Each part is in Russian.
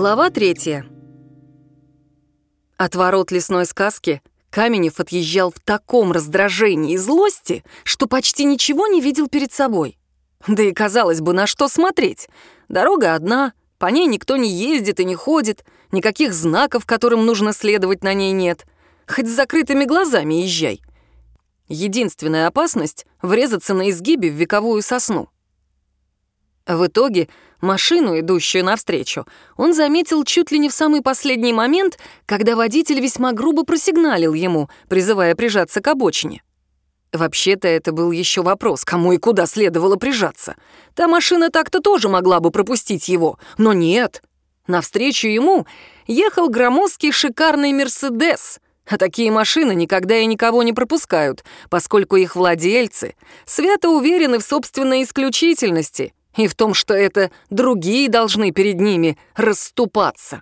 Глава третья. От ворот лесной сказки Каменев отъезжал в таком раздражении и злости, что почти ничего не видел перед собой. Да и казалось бы, на что смотреть. Дорога одна, по ней никто не ездит и не ходит, никаких знаков, которым нужно следовать, на ней нет. Хоть с закрытыми глазами езжай. Единственная опасность — врезаться на изгибе в вековую сосну. В итоге машину, идущую навстречу, он заметил чуть ли не в самый последний момент, когда водитель весьма грубо просигналил ему, призывая прижаться к обочине. Вообще-то это был еще вопрос, кому и куда следовало прижаться. Та машина так-то тоже могла бы пропустить его, но нет. Навстречу ему ехал громоздкий шикарный «Мерседес», а такие машины никогда и никого не пропускают, поскольку их владельцы свято уверены в собственной исключительности и в том, что это другие должны перед ними расступаться.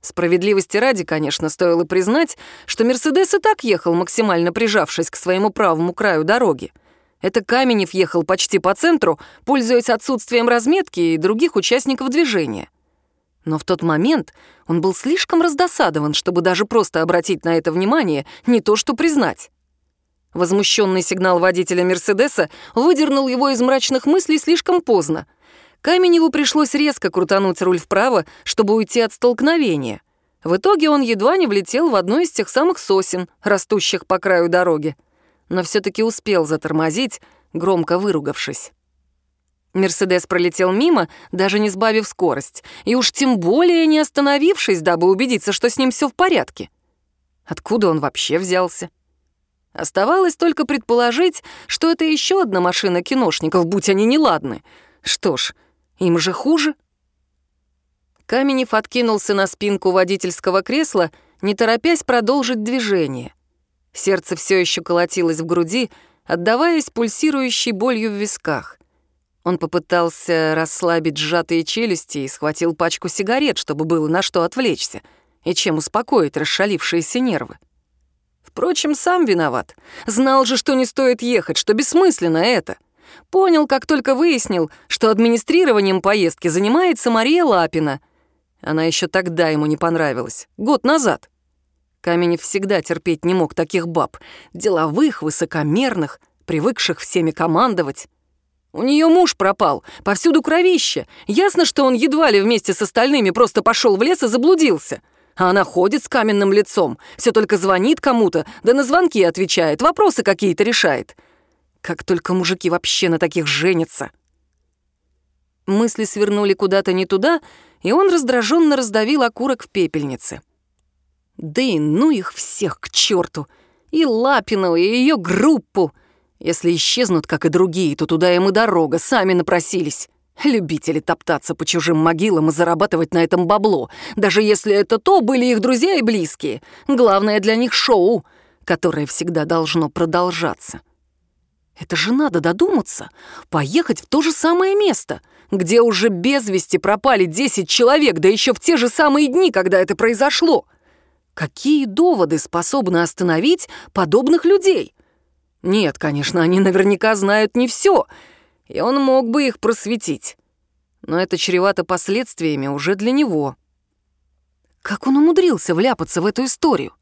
Справедливости ради, конечно, стоило признать, что «Мерседес» и так ехал, максимально прижавшись к своему правому краю дороги. Это Каменев ехал почти по центру, пользуясь отсутствием разметки и других участников движения. Но в тот момент он был слишком раздосадован, чтобы даже просто обратить на это внимание, не то что признать. Возмущенный сигнал водителя «Мерседеса» выдернул его из мрачных мыслей слишком поздно — Каменеву пришлось резко крутануть руль вправо, чтобы уйти от столкновения. В итоге он едва не влетел в одну из тех самых сосен, растущих по краю дороги. Но все таки успел затормозить, громко выругавшись. Мерседес пролетел мимо, даже не сбавив скорость, и уж тем более не остановившись, дабы убедиться, что с ним все в порядке. Откуда он вообще взялся? Оставалось только предположить, что это еще одна машина киношников, будь они неладны. Что ж, им же хуже. Каменев откинулся на спинку водительского кресла, не торопясь продолжить движение. Сердце все еще колотилось в груди, отдаваясь пульсирующей болью в висках. Он попытался расслабить сжатые челюсти и схватил пачку сигарет, чтобы было на что отвлечься и чем успокоить расшалившиеся нервы. Впрочем, сам виноват. Знал же, что не стоит ехать, что бессмысленно это — Понял, как только выяснил, что администрированием поездки занимается Мария Лапина. Она еще тогда ему не понравилась, год назад. Каменев всегда терпеть не мог таких баб, деловых, высокомерных, привыкших всеми командовать. У нее муж пропал, повсюду кровище. Ясно, что он едва ли вместе с остальными просто пошел в лес и заблудился. А она ходит с каменным лицом, все только звонит кому-то, да на звонки отвечает, вопросы какие-то решает. Как только мужики вообще на таких женятся. Мысли свернули куда-то не туда, и он раздраженно раздавил окурок в пепельнице. Да и ну их всех к черту! И Лапину, и ее группу! Если исчезнут, как и другие, то туда им и дорога, сами напросились. Любители топтаться по чужим могилам и зарабатывать на этом бабло, даже если это то были их друзья и близкие. Главное для них шоу, которое всегда должно продолжаться. Это же надо додуматься, поехать в то же самое место, где уже без вести пропали 10 человек, да еще в те же самые дни, когда это произошло. Какие доводы способны остановить подобных людей? Нет, конечно, они наверняка знают не все, и он мог бы их просветить. Но это чревато последствиями уже для него. Как он умудрился вляпаться в эту историю?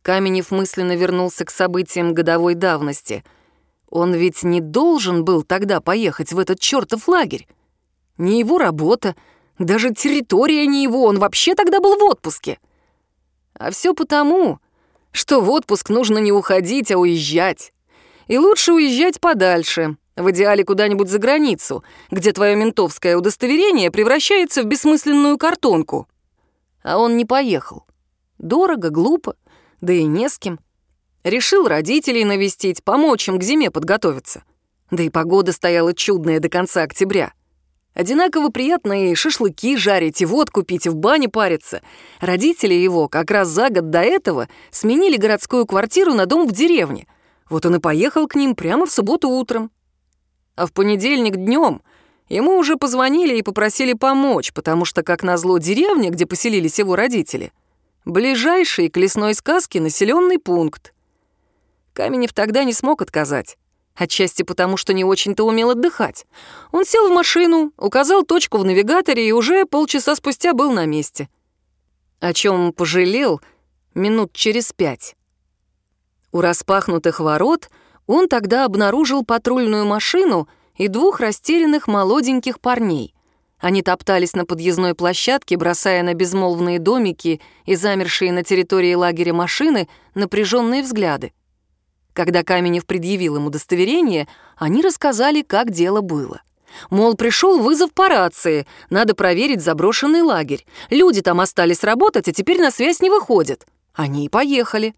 Каменев мысленно вернулся к событиям годовой давности. Он ведь не должен был тогда поехать в этот чертов лагерь. Не его работа, даже территория не его, он вообще тогда был в отпуске. А все потому, что в отпуск нужно не уходить, а уезжать. И лучше уезжать подальше, в идеале куда-нибудь за границу, где твое ментовское удостоверение превращается в бессмысленную картонку. А он не поехал. Дорого, глупо да и не с кем. Решил родителей навестить, помочь им к зиме подготовиться. Да и погода стояла чудная до конца октября. Одинаково приятно и шашлыки жарить, и водку пить, и в бане париться. Родители его как раз за год до этого сменили городскую квартиру на дом в деревне. Вот он и поехал к ним прямо в субботу утром. А в понедельник днем ему уже позвонили и попросили помочь, потому что, как назло, деревня, где поселились его родители — Ближайший к лесной сказке населенный пункт. Каменев тогда не смог отказать. Отчасти потому, что не очень-то умел отдыхать. Он сел в машину, указал точку в навигаторе и уже полчаса спустя был на месте. О чем пожалел минут через пять. У распахнутых ворот он тогда обнаружил патрульную машину и двух растерянных молоденьких парней. Они топтались на подъездной площадке, бросая на безмолвные домики и замершие на территории лагеря машины напряженные взгляды. Когда Каменев предъявил им удостоверение, они рассказали, как дело было. Мол, пришел вызов по рации, надо проверить заброшенный лагерь. Люди там остались работать, а теперь на связь не выходят. Они и поехали.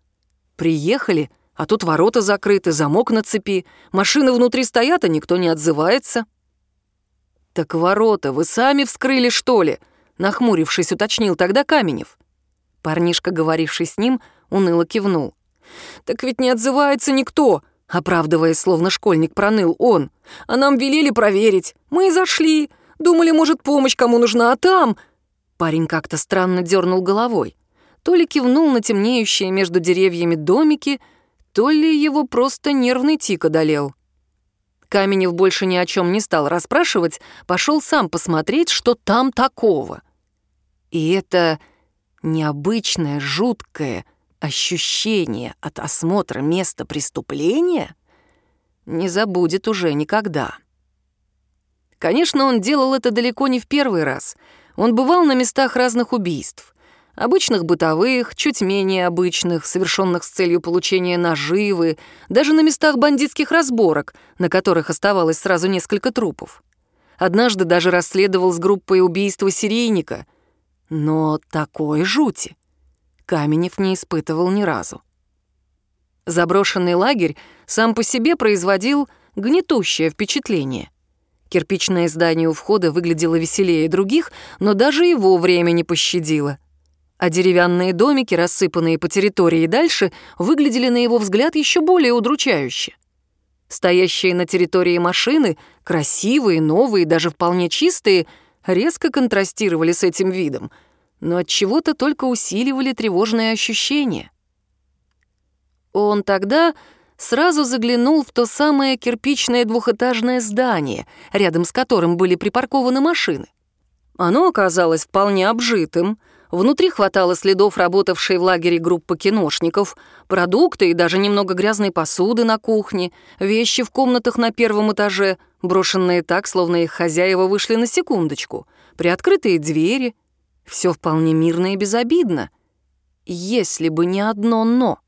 Приехали, а тут ворота закрыты, замок на цепи, машины внутри стоят, а никто не отзывается. «Так ворота вы сами вскрыли, что ли?» Нахмурившись, уточнил тогда Каменев. Парнишка, говоривший с ним, уныло кивнул. «Так ведь не отзывается никто!» Оправдываясь, словно школьник, проныл он. «А нам велели проверить. Мы и зашли. Думали, может, помощь кому нужна, а там...» Парень как-то странно дернул головой. То ли кивнул на темнеющие между деревьями домики, то ли его просто нервный тик одолел. Каменев больше ни о чем не стал расспрашивать, пошел сам посмотреть, что там такого. И это необычное, жуткое, ощущение от осмотра места преступления не забудет уже никогда. Конечно, он делал это далеко не в первый раз. Он бывал на местах разных убийств. Обычных бытовых, чуть менее обычных, совершенных с целью получения наживы, даже на местах бандитских разборок, на которых оставалось сразу несколько трупов. Однажды даже расследовал с группой убийства серийника. Но такой жути Каменев не испытывал ни разу. Заброшенный лагерь сам по себе производил гнетущее впечатление. Кирпичное здание у входа выглядело веселее других, но даже его время не пощадило. А деревянные домики, рассыпанные по территории дальше, выглядели на его взгляд еще более удручающе. Стоящие на территории машины, красивые, новые, даже вполне чистые, резко контрастировали с этим видом — но от чего-то только усиливали тревожные ощущения. Он тогда сразу заглянул в то самое кирпичное двухэтажное здание, рядом с которым были припаркованы машины. Оно оказалось вполне обжитым, внутри хватало следов работавшей в лагере группы киношников, продукты и даже немного грязной посуды на кухне, вещи в комнатах на первом этаже, брошенные так, словно их хозяева вышли на секундочку, приоткрытые двери — все вполне мирно и безобидно. Если бы не одно «но».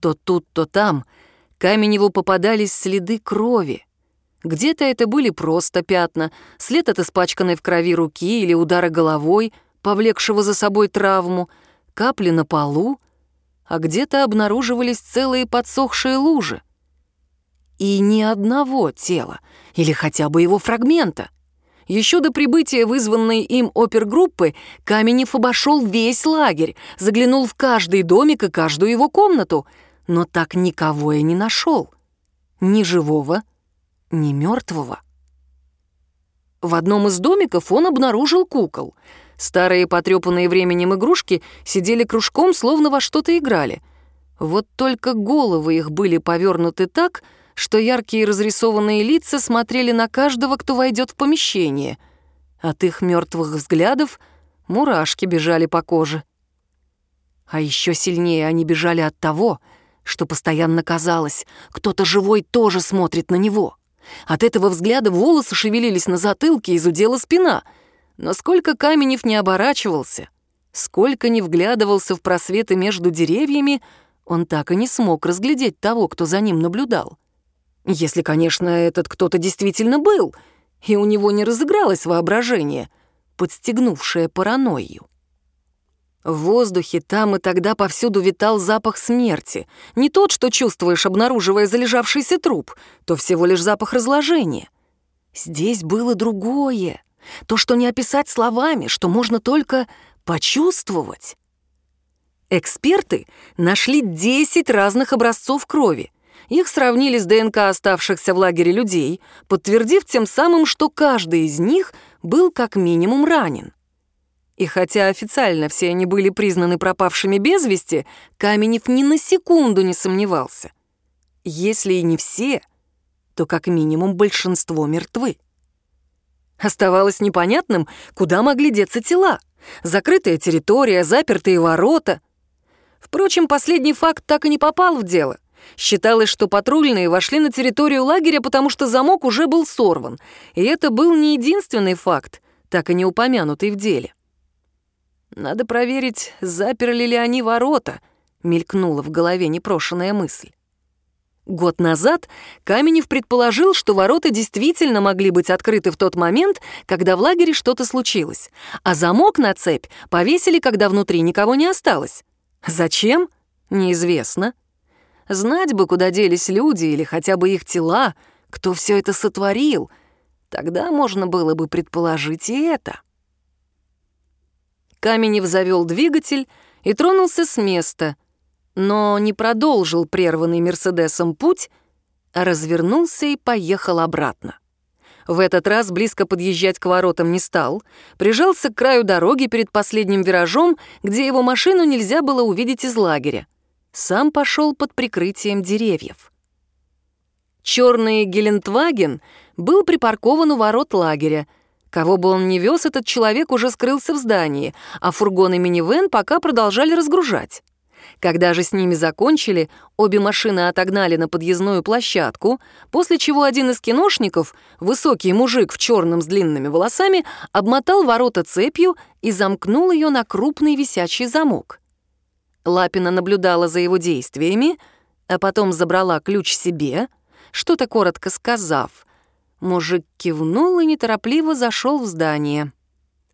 То тут, то там Каменеву попадались следы крови. Где-то это были просто пятна, след от испачканной в крови руки или удара головой, повлекшего за собой травму, капли на полу, а где-то обнаруживались целые подсохшие лужи. И ни одного тела, или хотя бы его фрагмента — еще до прибытия вызванной им опергруппы Каменев обошел весь лагерь, заглянул в каждый домик и каждую его комнату, но так никого и не нашел. Ни живого, ни мертвого. В одном из домиков он обнаружил кукол. Старые потрепанные временем игрушки сидели кружком, словно во что-то играли. Вот только головы их были повернуты так, что яркие разрисованные лица смотрели на каждого, кто войдет в помещение. От их мертвых взглядов мурашки бежали по коже. А еще сильнее они бежали от того, что постоянно казалось, кто-то живой тоже смотрит на него. От этого взгляда волосы шевелились на затылке, изудела спина. Но сколько Каменев не оборачивался, сколько не вглядывался в просветы между деревьями, он так и не смог разглядеть того, кто за ним наблюдал. Если, конечно, этот кто-то действительно был, и у него не разыгралось воображение, подстегнувшее паранойю. В воздухе там и тогда повсюду витал запах смерти. Не тот, что чувствуешь, обнаруживая залежавшийся труп, то всего лишь запах разложения. Здесь было другое. То, что не описать словами, что можно только почувствовать. Эксперты нашли 10 разных образцов крови, их сравнили с ДНК оставшихся в лагере людей, подтвердив тем самым, что каждый из них был как минимум ранен. И хотя официально все они были признаны пропавшими без вести, Каменев ни на секунду не сомневался. если и не все, то как минимум большинство мертвы. Оставалось непонятным, куда могли деться тела. Закрытая территория, запертые ворота. Впрочем, последний факт так и не попал в дело. Считалось, что патрульные вошли на территорию лагеря, потому что замок уже был сорван, и это был не единственный факт, так и не упомянутый в деле. «Надо проверить, заперли ли они ворота», — мелькнула в голове непрошенная мысль. Год назад Каменев предположил, что ворота действительно могли быть открыты в тот момент, когда в лагере что-то случилось, а замок на цепь повесили, когда внутри никого не осталось. Зачем? Неизвестно. Знать бы, куда делись люди или хотя бы их тела, кто все это сотворил. Тогда можно было бы предположить и это. Каменев завел двигатель и тронулся с места, но не продолжил прерванный Мерседесом путь, а развернулся и поехал обратно. В этот раз близко подъезжать к воротам не стал, прижался к краю дороги перед последним виражом, где его машину нельзя было увидеть из лагеря. Сам пошел под прикрытием деревьев. Черный Гелендваген был припаркован у ворот лагеря. Кого бы он ни вез, этот человек уже скрылся в здании, а фургон и минивэн пока продолжали разгружать. Когда же с ними закончили, обе машины отогнали на подъездную площадку, после чего один из киношников, высокий мужик в черном с длинными волосами, обмотал ворота цепью и замкнул ее на крупный висячий замок. Лапина наблюдала за его действиями, а потом забрала ключ себе, что-то коротко сказав. Мужик кивнул и неторопливо зашел в здание.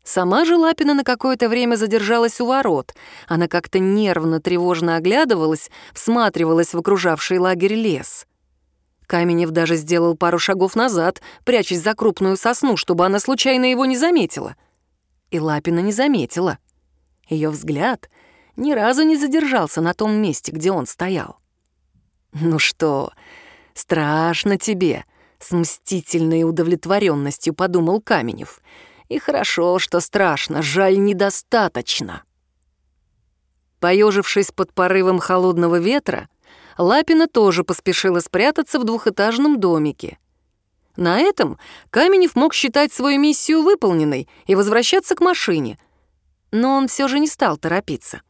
Сама же Лапина на какое-то время задержалась у ворот. Она как-то нервно, тревожно оглядывалась, всматривалась в окружавший лагерь лес. Каменев даже сделал пару шагов назад, прячась за крупную сосну, чтобы она случайно его не заметила. И Лапина не заметила. Ее взгляд ни разу не задержался на том месте, где он стоял. «Ну что, страшно тебе?» — с мстительной удовлетворенностью подумал Каменев — и хорошо, что страшно, жаль, недостаточно. Поежившись под порывом холодного ветра, Лапина тоже поспешила спрятаться в двухэтажном домике. На этом Каменев мог считать свою миссию выполненной и возвращаться к машине, но он все же не стал торопиться.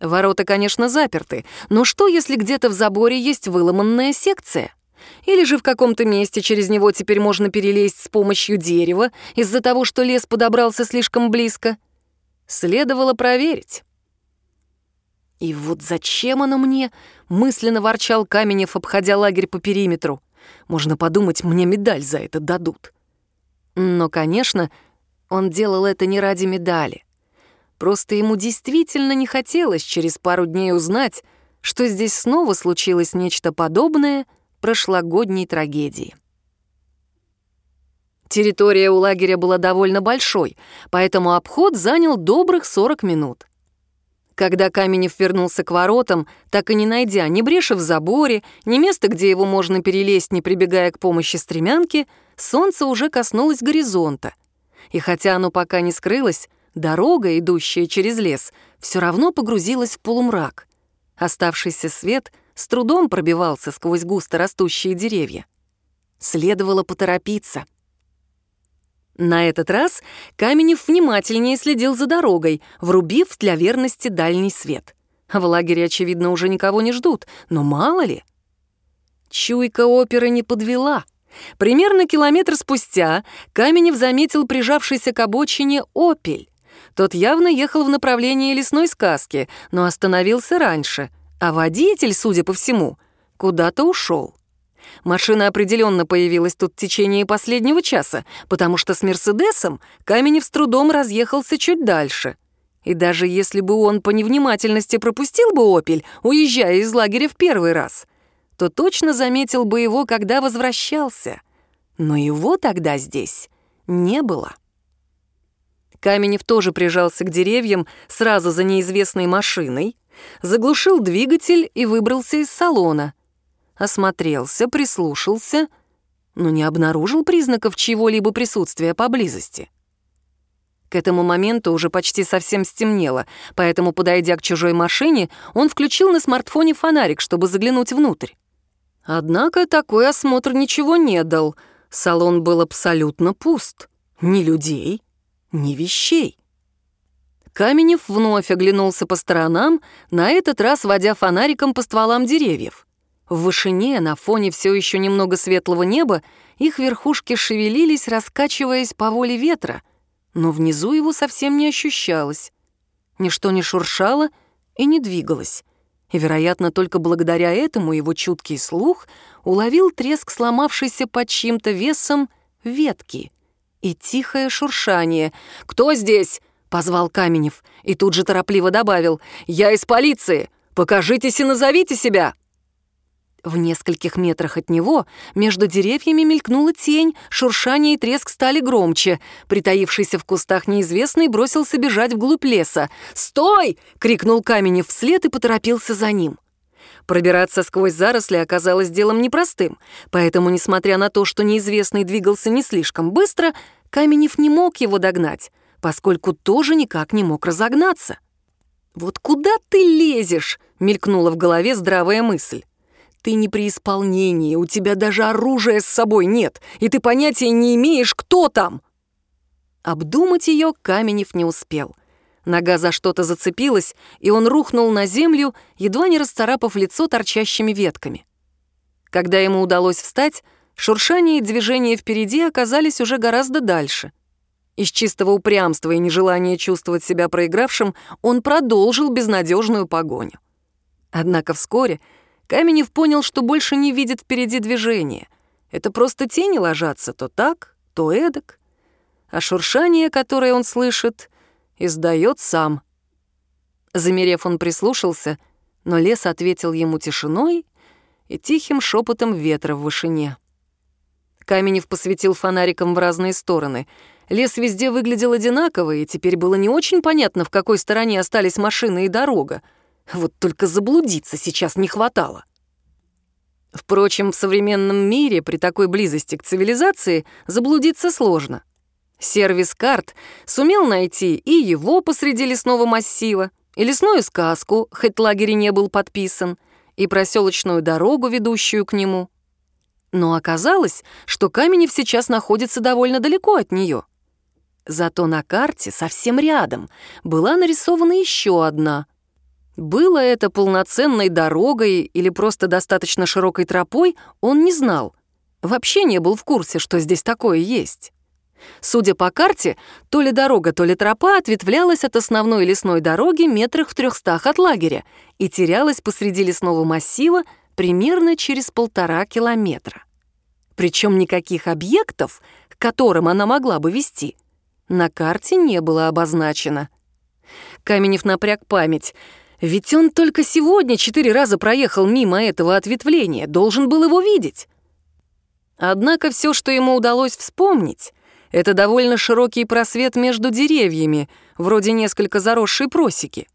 Ворота, конечно, заперты, но что, если где-то в заборе есть выломанная секция? Или же в каком-то месте через него теперь можно перелезть с помощью дерева из-за того, что лес подобрался слишком близко. Следовало проверить. «И вот зачем оно мне?» — мысленно ворчал Каменев, обходя лагерь по периметру. «Можно подумать, мне медаль за это дадут». Но, конечно, он делал это не ради медали. Просто ему действительно не хотелось через пару дней узнать, что здесь снова случилось нечто подобное — прошлогодней трагедии. Территория у лагеря была довольно большой, поэтому обход занял добрых 40 минут. Когда Каменев вернулся к воротам, так и не найдя ни бреши в заборе, ни места, где его можно перелезть, не прибегая к помощи стремянки, солнце уже коснулось горизонта. И хотя оно пока не скрылось, дорога, идущая через лес, все равно погрузилась в полумрак. Оставшийся свет с трудом пробивался сквозь густо растущие деревья. Следовало поторопиться. На этот раз Каменев внимательнее следил за дорогой, врубив для верности дальний свет. В лагере, очевидно, уже никого не ждут, но мало ли. Чуйка оперы не подвела. Примерно километр спустя Каменев заметил прижавшийся к обочине «Опель». Тот явно ехал в направлении лесной сказки, но остановился раньше — а водитель, судя по всему, куда-то ушел. Машина определенно появилась тут в течение последнего часа, потому что с «Мерседесом» Каменев с трудом разъехался чуть дальше. И даже если бы он по невнимательности пропустил бы «Опель», уезжая из лагеря в первый раз, то точно заметил бы его, когда возвращался. Но его тогда здесь не было. Каменев тоже прижался к деревьям сразу за неизвестной машиной, заглушил двигатель и выбрался из салона. Осмотрелся, прислушался, но не обнаружил признаков чьего-либо присутствия поблизости. К этому моменту уже почти совсем стемнело, поэтому, подойдя к чужой машине, он включил на смартфоне фонарик, чтобы заглянуть внутрь. Однако такой осмотр ничего не дал. Салон был абсолютно пуст. Ни людей, ни вещей. Каменев вновь оглянулся по сторонам, на этот раз водя фонариком по стволам деревьев. В вышине, на фоне все еще немного светлого неба, их верхушки шевелились, раскачиваясь по воле ветра, но внизу его совсем не ощущалось. Ничто не шуршало и не двигалось. И, вероятно, только благодаря этому его чуткий слух уловил треск сломавшейся под чьим-то весом ветки и тихое шуршание. «Кто здесь?» — позвал Каменев и тут же торопливо добавил. «Я из полиции! Покажитесь и назовите себя!» В нескольких метрах от него между деревьями мелькнула тень, шуршание и треск стали громче. Притаившийся в кустах неизвестный бросился бежать вглубь леса. «Стой!» — крикнул Каменев вслед и поторопился за ним. Пробираться сквозь заросли оказалось делом непростым, поэтому, несмотря на то, что неизвестный двигался не слишком быстро, Каменев не мог его догнать, поскольку тоже никак не мог разогнаться. «Вот куда ты лезешь?» — мелькнула в голове здравая мысль. Ты не при исполнении, у тебя даже оружия с собой нет, и ты понятия не имеешь, кто там!» Обдумать ее Каменев не успел. Нога за что-то зацепилась, и он рухнул на землю, едва не расцарапав лицо торчащими ветками. Когда ему удалось встать, шуршание и движение впереди оказались уже гораздо дальше. Из чистого упрямства и нежелания чувствовать себя проигравшим он продолжил безнадежную погоню. Однако вскоре Каменев понял, что больше не видит впереди движения. Это просто тени ложатся то так, то эдак. А шуршание, которое он слышит, издает сам. Замерев, он прислушался, но лес ответил ему тишиной и тихим шепотом ветра в вышине. Каменев посветил фонариком в разные стороны. Лес везде выглядел одинаково, и теперь было не очень понятно, в какой стороне остались машины и дорога. Вот только заблудиться сейчас не хватало. Впрочем, в современном мире при такой близости к цивилизации заблудиться сложно. Сервис карт сумел найти и его посреди лесного массива, и лесную сказку, хоть лагерь не был подписан, и проселочную дорогу, ведущую к нему. Но оказалось, что Каменев сейчас находится довольно далеко от нее. Зато на карте совсем рядом была нарисована еще одна, было это полноценной дорогой или просто достаточно широкой тропой, он не знал. Вообще не был в курсе, что здесь такое есть. Судя по карте, то ли дорога, то ли тропа ответвлялась от основной лесной дороги метрах в трехстах от лагеря и терялась посреди лесного массива примерно через полтора километра. Причем никаких объектов, к которым она могла бы вести, на карте не было обозначено. Каменев напряг память — ведь он только сегодня четыре раза проехал мимо этого ответвления, должен был его видеть. Однако все, что ему удалось вспомнить, это довольно широкий просвет между деревьями, вроде несколько заросшей просеки.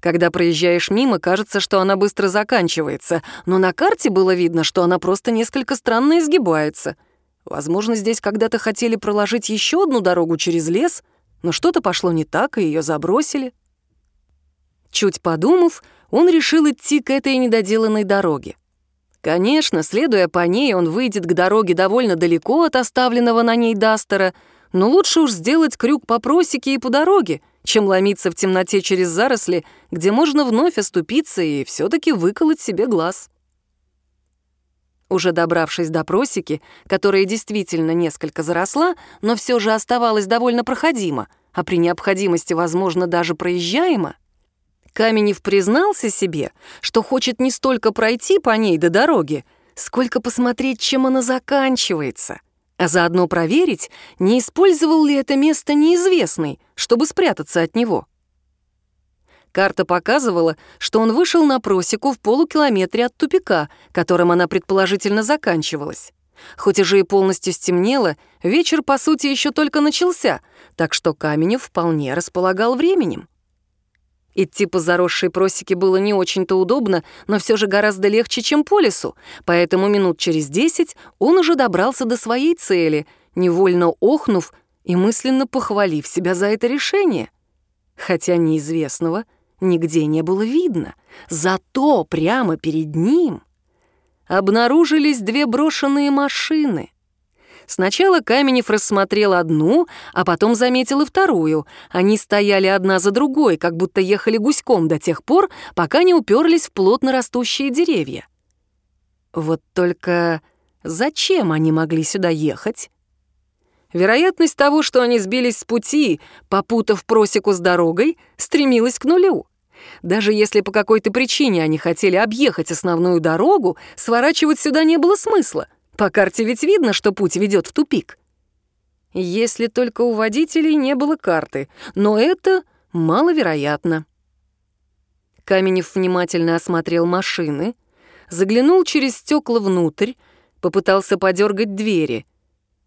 Когда проезжаешь мимо, кажется, что она быстро заканчивается, но на карте было видно, что она просто несколько странно изгибается. Возможно, здесь когда-то хотели проложить еще одну дорогу через лес, но что-то пошло не так, и ее забросили. Чуть подумав, он решил идти к этой недоделанной дороге. Конечно, следуя по ней, он выйдет к дороге довольно далеко от оставленного на ней Дастера, но лучше уж сделать крюк по просеке и по дороге, чем ломиться в темноте через заросли, где можно вновь оступиться и все таки выколоть себе глаз. Уже добравшись до просеки, которая действительно несколько заросла, но все же оставалась довольно проходима, а при необходимости, возможно, даже проезжаема, Каменев признался себе, что хочет не столько пройти по ней до дороги, сколько посмотреть, чем она заканчивается, а заодно проверить, не использовал ли это место неизвестный, чтобы спрятаться от него. Карта показывала, что он вышел на просеку в полукилометре от тупика, которым она предположительно заканчивалась. Хоть уже и полностью стемнело, вечер, по сути, еще только начался, так что Каменев вполне располагал временем. Идти по заросшей просеке было не очень-то удобно, но все же гораздо легче, чем по лесу, поэтому минут через десять он уже добрался до своей цели, невольно охнув и мысленно похвалив себя за это решение. Хотя неизвестного нигде не было видно, зато прямо перед ним обнаружились две брошенные машины. Сначала Каменев рассмотрел одну, а потом заметил и вторую. Они стояли одна за другой, как будто ехали гуськом до тех пор, пока не уперлись в плотно растущие деревья. Вот только зачем они могли сюда ехать? Вероятность того, что они сбились с пути, попутав просеку с дорогой, стремилась к нулю. Даже если по какой-то причине они хотели объехать основную дорогу, сворачивать сюда не было смысла. По карте ведь видно, что путь ведет в тупик. Если только у водителей не было карты, но это маловероятно. Каменев внимательно осмотрел машины, заглянул через стекла внутрь, попытался подергать двери.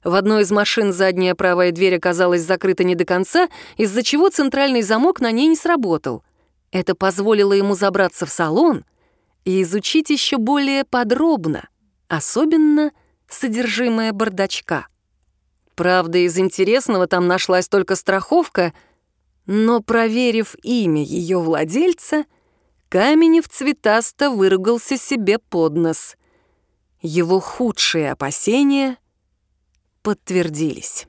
В одной из машин задняя правая дверь оказалась закрыта не до конца, из-за чего центральный замок на ней не сработал — это позволило ему забраться в салон и изучить еще более подробно, особенно содержимое бардачка. Правда, из интересного там нашлась только страховка, но, проверив имя ее владельца, Каменев цветасто выругался себе под нос. Его худшие опасения подтвердились.